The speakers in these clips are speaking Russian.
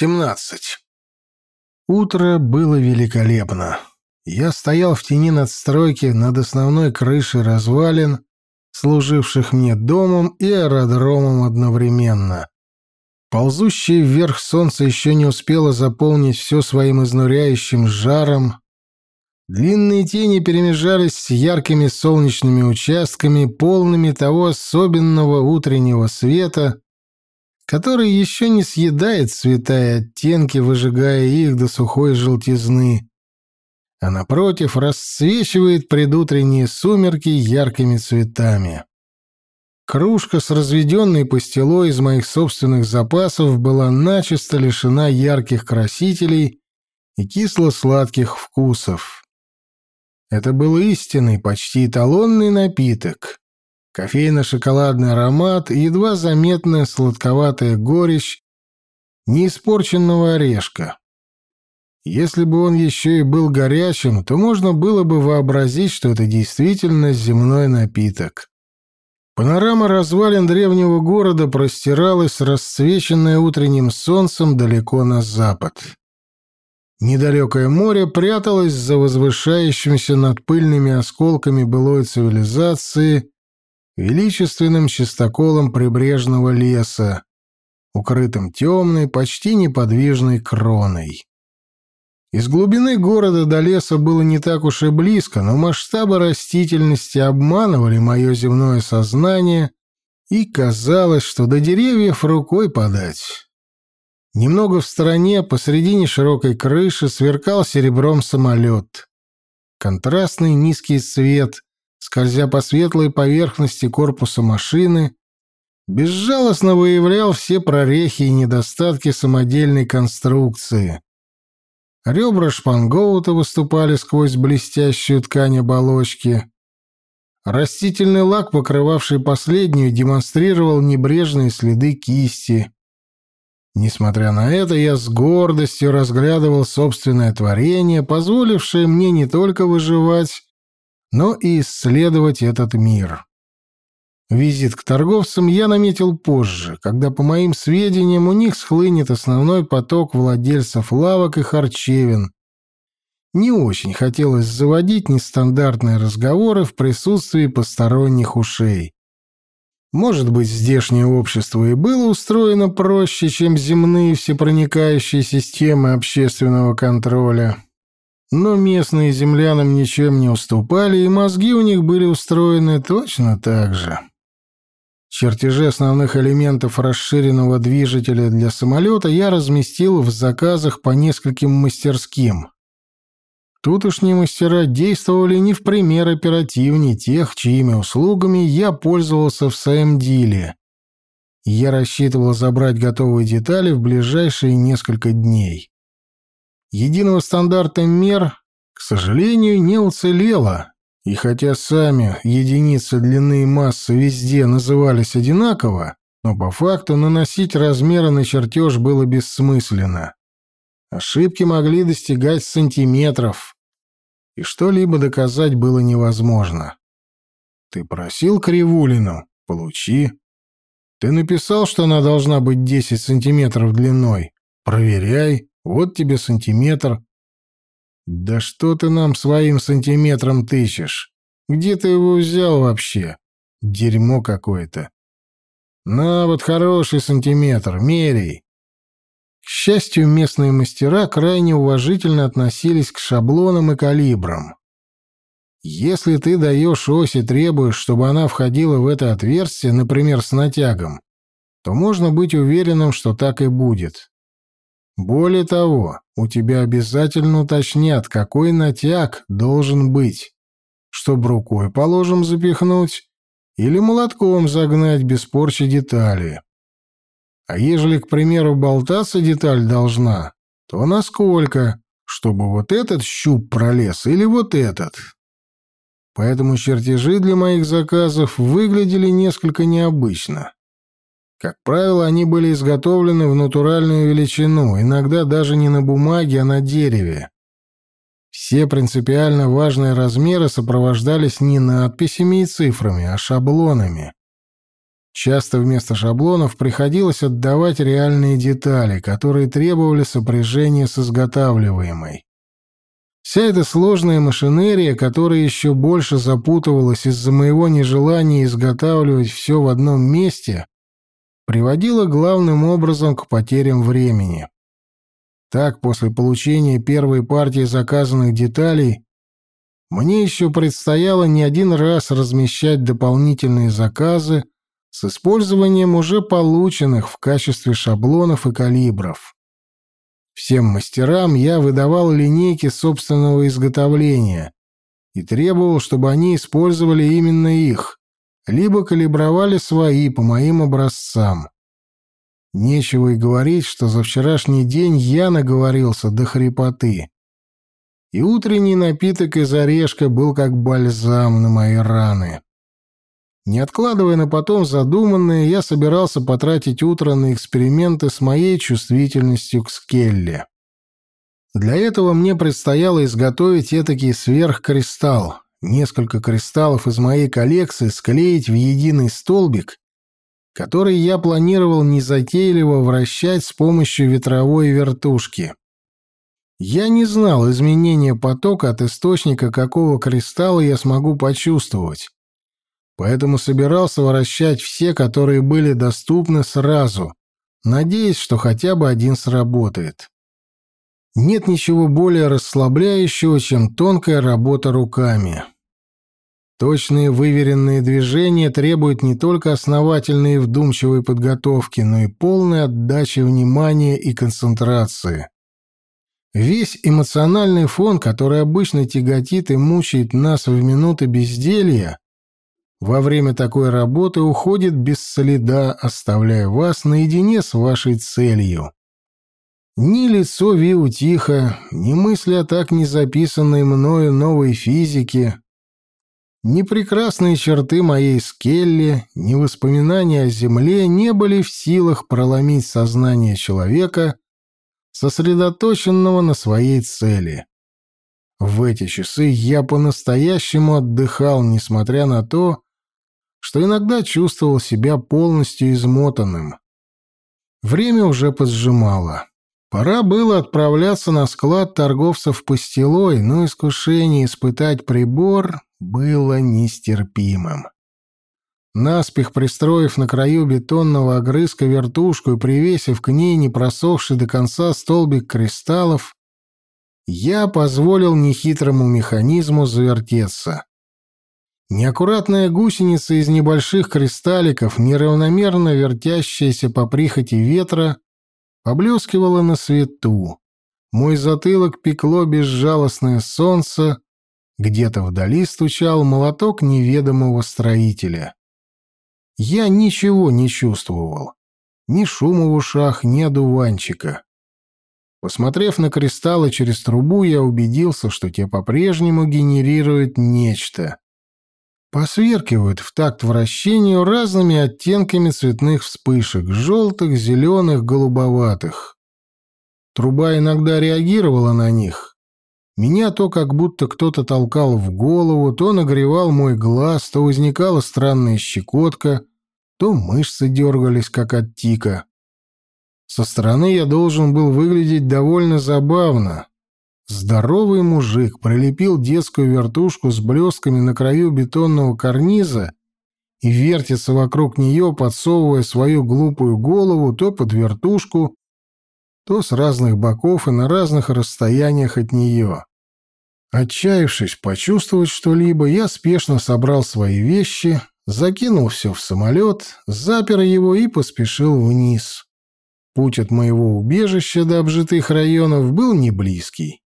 17. Утро было великолепно. Я стоял в тени надстройки над основной крышей развалин, служивших мне домом и аэродромом одновременно. Ползущее вверх солнце еще не успело заполнить все своим изнуряющим жаром. Длинные тени перемежались с яркими солнечными участками, полными того особенного утреннего света, который еще не съедает цвета и оттенки, выжигая их до сухой желтизны, а напротив расцвечивает предутренние сумерки яркими цветами. Кружка с разведенной пастилой из моих собственных запасов была начисто лишена ярких красителей и кисло-сладких вкусов. Это был истинный, почти эталонный напиток, кофейно-шоколадный аромат и едва заметная сладковатая горечь неиспорченного орешка. Если бы он еще и был горячим, то можно было бы вообразить, что это действительно земной напиток. Панорама развалин древнего города простиралась, расцвеченная утренним солнцем далеко на запад. Недалекое море пряталось за возвышающимся над пыльными осколками былой цивилизации величественным чистоколом прибрежного леса, укрытым темной, почти неподвижной кроной. Из глубины города до леса было не так уж и близко, но масштабы растительности обманывали мое земное сознание, и казалось, что до деревьев рукой подать. Немного в стороне, посредине широкой крыши, сверкал серебром самолет. Контрастный низкий свет скользя по светлой поверхности корпуса машины, безжалостно выявлял все прорехи и недостатки самодельной конструкции. Ребра шпангоута выступали сквозь блестящую ткань оболочки. Растительный лак, покрывавший последнюю, демонстрировал небрежные следы кисти. Несмотря на это, я с гордостью разглядывал собственное творение, позволившее мне не только выживать, но и исследовать этот мир. Визит к торговцам я наметил позже, когда, по моим сведениям, у них схлынет основной поток владельцев лавок и харчевин. Не очень хотелось заводить нестандартные разговоры в присутствии посторонних ушей. Может быть, здешнее общество и было устроено проще, чем земные всепроникающие системы общественного контроля. Но местные землянам ничем не уступали, и мозги у них были устроены точно так же. Чертежи основных элементов расширенного движителя для самолета я разместил в заказах по нескольким мастерским. Тутошние мастера действовали не в пример оперативнее тех, чьими услугами я пользовался в своем деле. Я рассчитывал забрать готовые детали в ближайшие несколько дней. Единого стандарта мер, к сожалению, не уцелело, и хотя сами единицы длины и массы везде назывались одинаково, но по факту наносить размеры на чертеж было бессмысленно. Ошибки могли достигать сантиметров, и что-либо доказать было невозможно. Ты просил Кривулину? Получи. Ты написал, что она должна быть 10 сантиметров длиной? Проверяй. Вот тебе сантиметр. Да что ты нам своим сантиметром тычешь? Где ты его взял вообще? Дерьмо какое-то. На, вот хороший сантиметр, мерей. К счастью, местные мастера крайне уважительно относились к шаблонам и калибрам. Если ты даешь ось и требуешь, чтобы она входила в это отверстие, например, с натягом, то можно быть уверенным, что так и будет. Более того, у тебя обязательно уточнят, какой натяг должен быть, чтобы рукой, положим, запихнуть или молотком загнать без порчи детали. А ежели, к примеру, болтаться деталь должна, то насколько, чтобы вот этот щуп пролез или вот этот? Поэтому чертежи для моих заказов выглядели несколько необычно. Как правило, они были изготовлены в натуральную величину, иногда даже не на бумаге, а на дереве. Все принципиально важные размеры сопровождались не надписями и цифрами, а шаблонами. Часто вместо шаблонов приходилось отдавать реальные детали, которые требовали сопряжения с изготавливаемой. Вся эта сложная машинерия, которая еще больше запутывалась из-за моего нежелания изготавливать все в одном месте, приводила главным образом к потерям времени. Так, после получения первой партии заказанных деталей, мне еще предстояло не один раз размещать дополнительные заказы с использованием уже полученных в качестве шаблонов и калибров. Всем мастерам я выдавал линейки собственного изготовления и требовал, чтобы они использовали именно их, либо калибровали свои по моим образцам. Нечего и говорить, что за вчерашний день я наговорился до хрипоты. И утренний напиток из орешка был как бальзам на мои раны. Не откладывая на потом задуманное, я собирался потратить утро на эксперименты с моей чувствительностью к скелле. Для этого мне предстояло изготовить этакий сверхкристалл, несколько кристаллов из моей коллекции склеить в единый столбик, который я планировал незатейливо вращать с помощью ветровой вертушки. Я не знал изменения потока от источника, какого кристалла я смогу почувствовать, поэтому собирался вращать все, которые были доступны сразу, надеясь, что хотя бы один сработает. Нет ничего более расслабляющего, чем тонкая работа руками. Точные выверенные движения требуют не только основательной и вдумчивой подготовки, но и полной отдачи внимания и концентрации. Весь эмоциональный фон, который обычно тяготит и мучает нас в минуты безделья, во время такой работы уходит без следа, оставляя вас наедине с вашей целью. Ни лицо Виу тихо, ни мысли о так не записанной мною новой физике, ни прекрасные черты моей скелли, ни воспоминания о земле не были в силах проломить сознание человека, сосредоточенного на своей цели. В эти часы я по-настоящему отдыхал, несмотря на то, что иногда чувствовал себя полностью измотанным. Время уже поджимало. Пора было отправляться на склад торговцев пастилой, но искушение испытать прибор было нестерпимым. Наспех пристроив на краю бетонного огрызка вертушку и привесив к ней не просохший до конца столбик кристаллов, я позволил нехитрому механизму завертеться. Неаккуратная гусеница из небольших кристалликов, неравномерно вертящаяся по прихоти ветра, поблескивала на свету. Мой затылок пекло безжалостное солнце, где-то вдали стучал молоток неведомого строителя. Я ничего не чувствовал. Ни шума в ушах, ни одуванчика. Посмотрев на кристаллы через трубу, я убедился, что те по-прежнему генерируют нечто посверкивают в такт вращению разными оттенками цветных вспышек — желтых, зеленых, голубоватых. Труба иногда реагировала на них. Меня то как будто кто-то толкал в голову, то нагревал мой глаз, то возникала странная щекотка, то мышцы дергались, как от тика. Со стороны я должен был выглядеть довольно забавно, Здоровый мужик прилепил детскую вертушку с блестками на краю бетонного карниза и вертится вокруг нее, подсовывая свою глупую голову то под вертушку, то с разных боков и на разных расстояниях от нее. Отчаявшись почувствовать что-либо, я спешно собрал свои вещи, закинул все в самолет, запер его и поспешил вниз. Путь от моего убежища до обжитых районов был не близкий.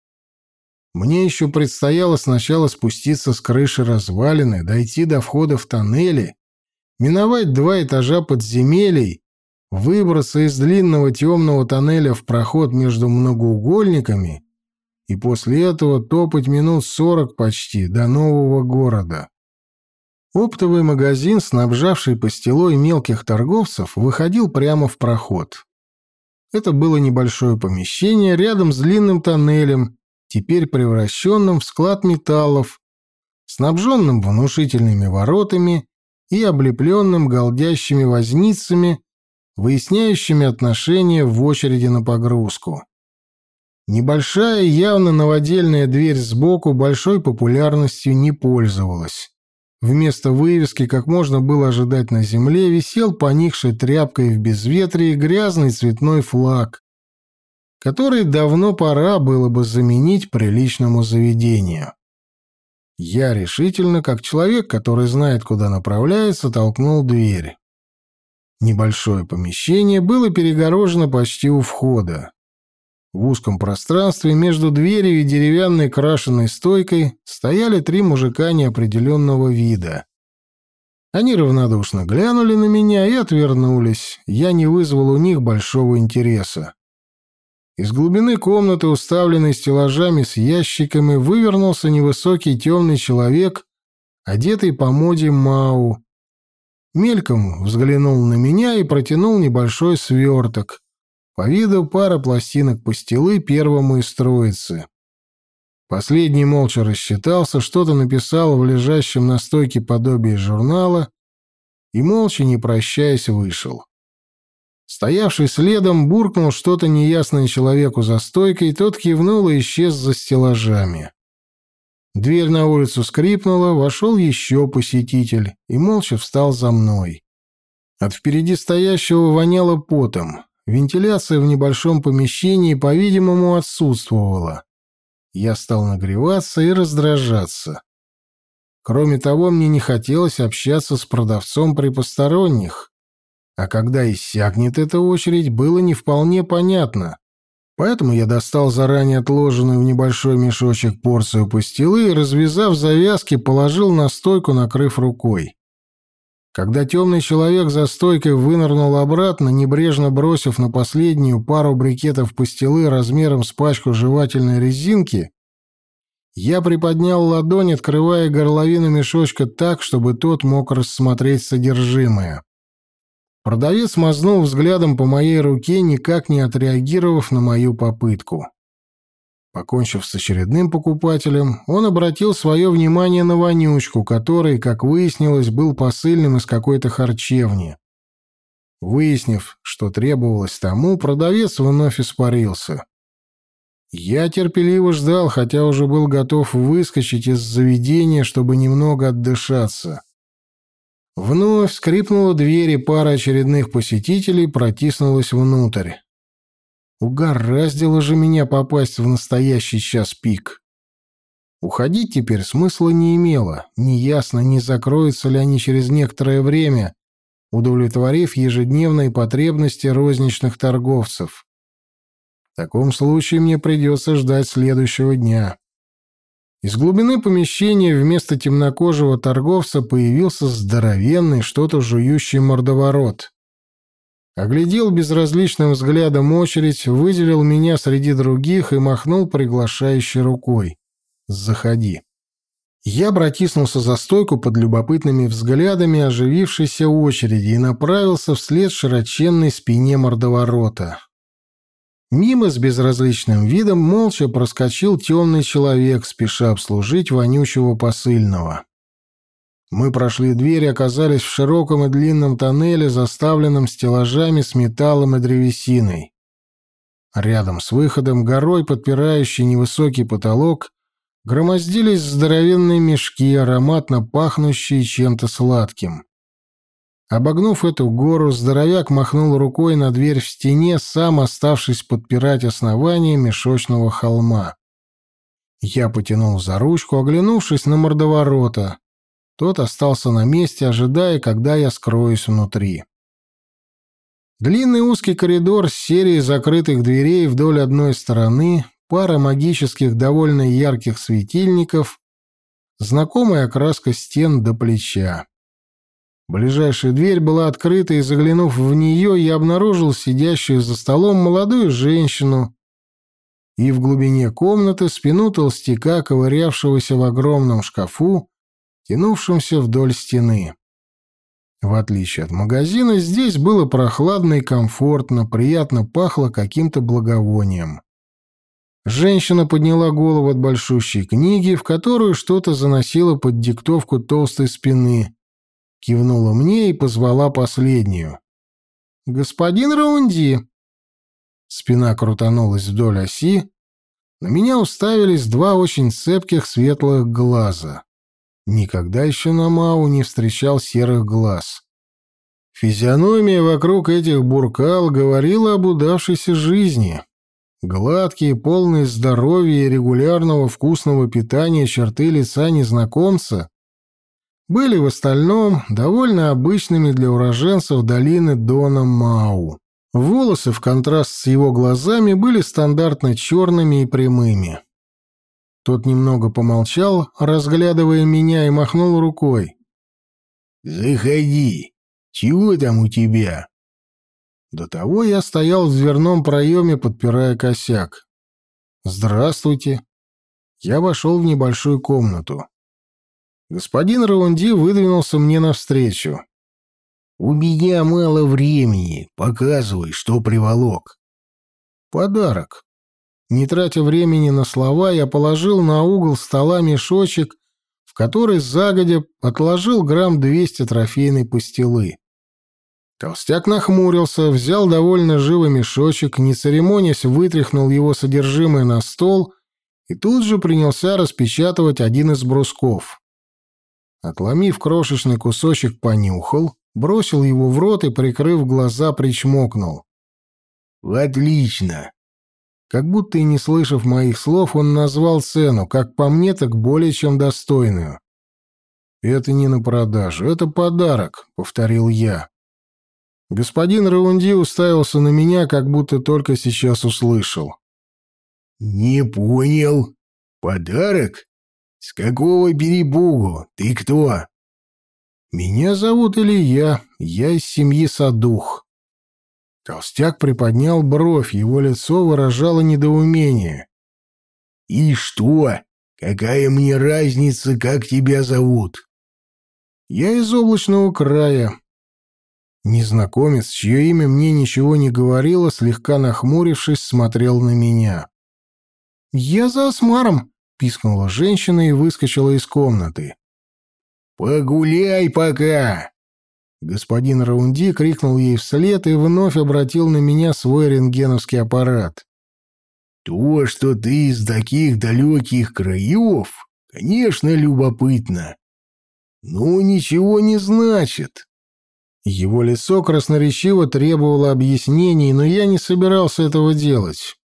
Мне еще предстояло сначала спуститься с крыши развалины, дойти до входа в тоннели, миновать два этажа подземелий, выбраться из длинного темного тоннеля в проход между многоугольниками и после этого топать минут сорок почти до нового города. Оптовый магазин, снабжавший пастилой мелких торговцев, выходил прямо в проход. Это было небольшое помещение рядом с длинным тоннелем, теперь превращенным в склад металлов, снабженным внушительными воротами и облепленным голдящими возницами, выясняющими отношения в очереди на погрузку. Небольшая, явно новодельная дверь сбоку большой популярностью не пользовалась. Вместо вывески, как можно было ожидать на земле, висел поникшей тряпкой в безветрии грязный цветной флаг, который давно пора было бы заменить приличному заведению. Я решительно, как человек, который знает, куда направляется, толкнул дверь. Небольшое помещение было перегорожено почти у входа. В узком пространстве между дверью и деревянной крашеной стойкой стояли три мужика неопределенного вида. Они равнодушно глянули на меня и отвернулись. Я не вызвал у них большого интереса. Из глубины комнаты, уставленной стеллажами с ящиками, вывернулся невысокий темный человек, одетый по моде Мау. Мельком взглянул на меня и протянул небольшой сверток, по виду пара пластинок пастилы первому из троицы. Последний молча рассчитался, что-то написал в лежащем на стойке подобии журнала и, молча не прощаясь, вышел. Стоявший следом буркнул что-то неясное человеку за стойкой, тот кивнул и исчез за стеллажами. Дверь на улицу скрипнула, вошел еще посетитель и молча встал за мной. От впереди стоящего воняло потом. Вентиляция в небольшом помещении, по-видимому, отсутствовала. Я стал нагреваться и раздражаться. Кроме того, мне не хотелось общаться с продавцом при посторонних. А когда иссякнет эта очередь, было не вполне понятно. Поэтому я достал заранее отложенную в небольшой мешочек порцию пастилы и, развязав завязки, положил на стойку, накрыв рукой. Когда темный человек за стойкой вынырнул обратно, небрежно бросив на последнюю пару брикетов пастилы размером с пачку жевательной резинки, я приподнял ладонь, открывая горловину мешочка так, чтобы тот мог рассмотреть содержимое. Продавец мазнул взглядом по моей руке, никак не отреагировав на мою попытку. Покончив с очередным покупателем, он обратил свое внимание на вонючку, который, как выяснилось, был посыльным из какой-то харчевни. Выяснив, что требовалось тому, продавец вновь испарился. Я терпеливо ждал, хотя уже был готов выскочить из заведения, чтобы немного отдышаться. Вновь скрипнула дверь, и пара очередных посетителей протиснулась внутрь. Угораздило же меня попасть в настоящий час пик. Уходить теперь смысла не имело. Неясно, не закроются ли они через некоторое время, удовлетворив ежедневные потребности розничных торговцев. В таком случае мне придется ждать следующего дня. Из глубины помещения вместо темнокожего торговца появился здоровенный, что-то жующий мордоворот. Оглядел безразличным взглядом очередь, выделил меня среди других и махнул приглашающей рукой. «Заходи». Я протиснулся за стойку под любопытными взглядами оживившейся очереди и направился вслед широченной спине мордоворота. Мимо с безразличным видом молча проскочил темный человек, спеша обслужить вонючего посыльного. Мы прошли дверь и оказались в широком и длинном тоннеле, заставленном стеллажами с металлом и древесиной. Рядом с выходом, горой подпирающий невысокий потолок, громоздились здоровенные мешки, ароматно пахнущие чем-то сладким. Обогнув эту гору, здоровяк махнул рукой на дверь в стене, сам оставшись подпирать основание мешочного холма. Я потянул за ручку, оглянувшись на мордоворота. Тот остался на месте, ожидая, когда я скроюсь внутри. Длинный узкий коридор с серией закрытых дверей вдоль одной стороны, пара магических довольно ярких светильников, знакомая окраска стен до плеча. Ближайшая дверь была открыта, и, заглянув в нее, я обнаружил сидящую за столом молодую женщину и в глубине комнаты спину толстяка, ковырявшегося в огромном шкафу, тянувшимся вдоль стены. В отличие от магазина, здесь было прохладно и комфортно, приятно пахло каким-то благовонием. Женщина подняла голову от большущей книги, в которую что-то заносила под диктовку толстой спины, кивнула мне и позвала последнюю. «Господин Раунди!» Спина крутанулась вдоль оси, на меня уставились два очень цепких светлых глаза. Никогда еще на Мау не встречал серых глаз. Физиономия вокруг этих буркал говорила об удавшейся жизни. Гладкие, полные здоровья и регулярного вкусного питания черты лица незнакомца были в остальном довольно обычными для уроженцев долины Дона Мау. Волосы в контраст с его глазами были стандартно черными и прямыми. Тот немного помолчал, разглядывая меня, и махнул рукой. «Заходи. Чего там у тебя?» До того я стоял в дверном проеме, подпирая косяк. «Здравствуйте». Я вошел в небольшую комнату. Господин Раунди выдвинулся мне навстречу. «У меня мало времени. Показывай, что приволок». «Подарок». Не тратя времени на слова, я положил на угол стола мешочек, в который загодя отложил грамм двести трофейной пастилы. Толстяк нахмурился, взял довольно живый мешочек, не церемонясь, вытряхнул его содержимое на стол и тут же принялся распечатывать один из брусков. Отломив крошечный кусочек, понюхал, бросил его в рот и, прикрыв глаза, причмокнул. «Отлично!» Как будто и не слышав моих слов, он назвал цену, как по мне, так более чем достойную. «Это не на продажу, это подарок», — повторил я. Господин Раунди уставился на меня, как будто только сейчас услышал. «Не понял. Подарок? С какого перебугу? Ты кто?» «Меня зовут Илья, я из семьи Садух». Толстяк приподнял бровь, его лицо выражало недоумение. «И что? Какая мне разница, как тебя зовут?» «Я из облачного края». Незнакомец, чье имя мне ничего не говорило, слегка нахмурившись, смотрел на меня. «Я за Осмаром», — пискнула женщина и выскочила из комнаты. «Погуляй пока!» Господин Раунди крикнул ей вслед и вновь обратил на меня свой рентгеновский аппарат. «То, что ты из таких далеких краев, конечно, любопытно. Но ничего не значит». Его лицо красноречиво требовало объяснений, но я не собирался этого делать.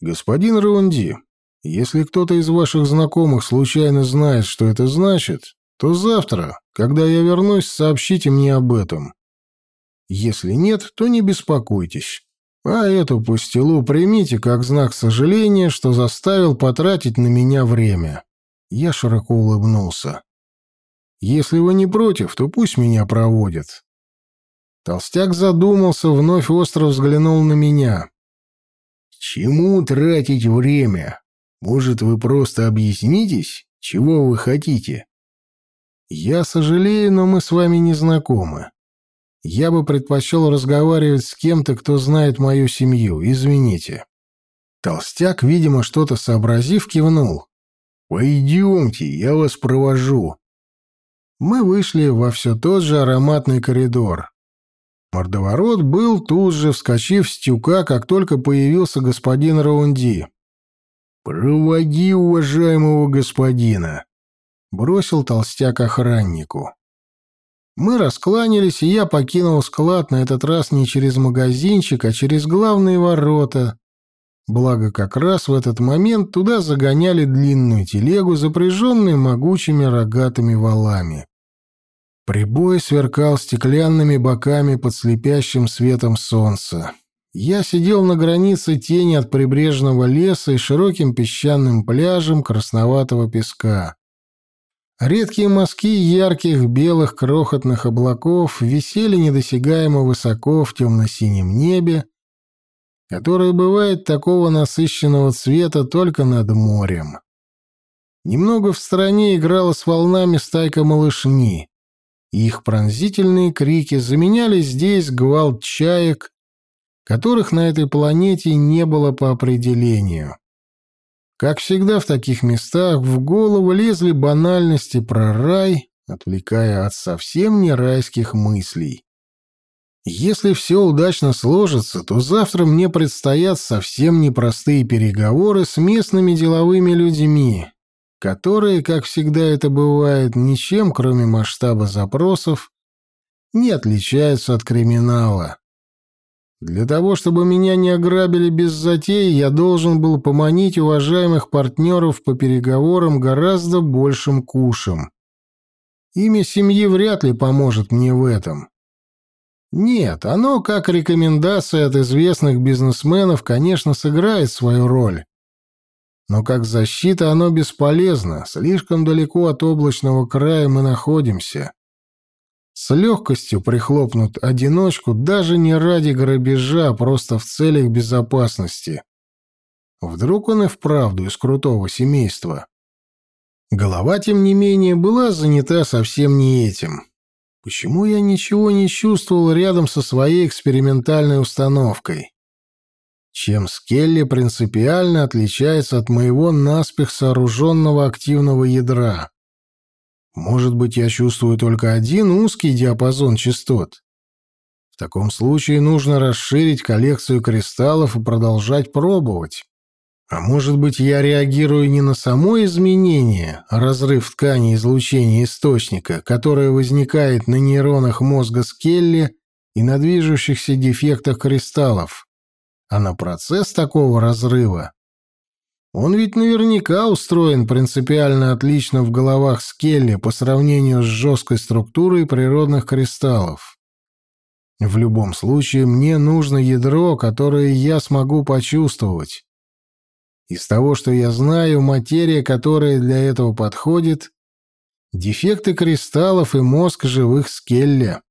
«Господин Раунди, если кто-то из ваших знакомых случайно знает, что это значит, то завтра, когда я вернусь, сообщите мне об этом. Если нет, то не беспокойтесь. А эту пустилу примите как знак сожаления, что заставил потратить на меня время. Я широко улыбнулся. Если вы не против, то пусть меня проводят. Толстяк задумался, вновь остро взглянул на меня. «Чему тратить время? Может, вы просто объяснитесь, чего вы хотите?» «Я сожалею, но мы с вами не знакомы. Я бы предпочел разговаривать с кем-то, кто знает мою семью. Извините». Толстяк, видимо, что-то сообразив, кивнул. «Пойдемте, я вас провожу». Мы вышли во все тот же ароматный коридор. Мордоворот был тут же, вскочив с тюка, как только появился господин Раунди. «Проводи уважаемого господина», бросил толстяк охраннику. Мы раскланялись, и я покинул склад на этот раз не через магазинчик, а через главные ворота. Благо, как раз в этот момент туда загоняли длинную телегу, запряженную могучими рогатыми валами. Прибой сверкал стеклянными боками под слепящим светом солнца. Я сидел на границе тени от прибрежного леса и широким песчаным пляжем красноватого песка. Редкие мазки ярких белых крохотных облаков висели недосягаемо высоко в темно-синем небе, которое бывает такого насыщенного цвета только над морем. Немного в стороне играла с волнами стайка малышни. Их пронзительные крики заменяли здесь гвалт чаек, которых на этой планете не было по определению. Как всегда в таких местах в голову лезли банальности про рай, отвлекая от совсем не райских мыслей. Если все удачно сложится, то завтра мне предстоят совсем непростые переговоры с местными деловыми людьми, которые, как всегда это бывает, ничем, кроме масштаба запросов, не отличаются от криминала. Для того, чтобы меня не ограбили без затеи, я должен был поманить уважаемых партнеров по переговорам гораздо большим кушем. Имя семьи вряд ли поможет мне в этом. Нет, оно, как рекомендация от известных бизнесменов, конечно, сыграет свою роль. Но как защита оно бесполезно, слишком далеко от облачного края мы находимся. С легкостью прихлопнут одиночку даже не ради грабежа, а просто в целях безопасности. Вдруг он и вправду из крутого семейства. Голова, тем не менее, была занята совсем не этим. Почему я ничего не чувствовал рядом со своей экспериментальной установкой? Чем Скелли принципиально отличается от моего наспех сооруженного активного ядра? Может быть, я чувствую только один узкий диапазон частот? В таком случае нужно расширить коллекцию кристаллов и продолжать пробовать. А может быть, я реагирую не на само изменение, а разрыв ткани излучения источника, которое возникает на нейронах мозга Скелли и на движущихся дефектах кристаллов, а на процесс такого разрыва. Он ведь наверняка устроен принципиально отлично в головах Скелли по сравнению с жесткой структурой природных кристаллов. В любом случае, мне нужно ядро, которое я смогу почувствовать из того, что я знаю, материя, которая для этого подходит, дефекты кристаллов и мозг живых скелля.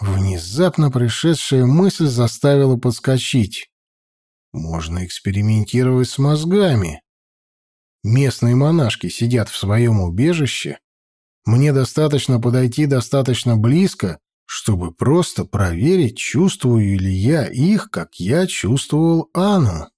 Внезапно пришедшая мысль заставила подскочить. Можно экспериментировать с мозгами. Местные монашки сидят в своем убежище. Мне достаточно подойти достаточно близко, чтобы просто проверить, чувствую ли я их, как я чувствовал Анну.